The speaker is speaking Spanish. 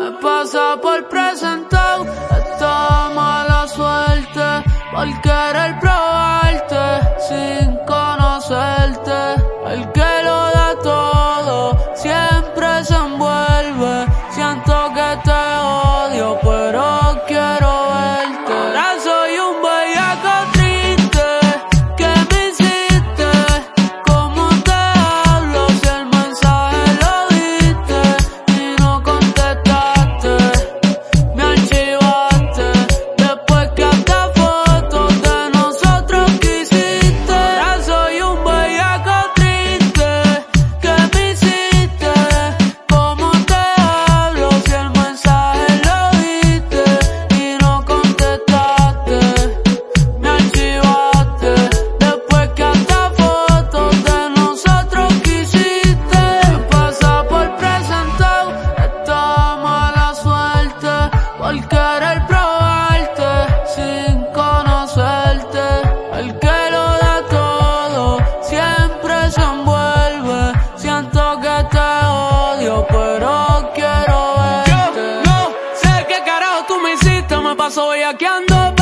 Me pasa por presentado esta mala suerte, porque soy aquí ando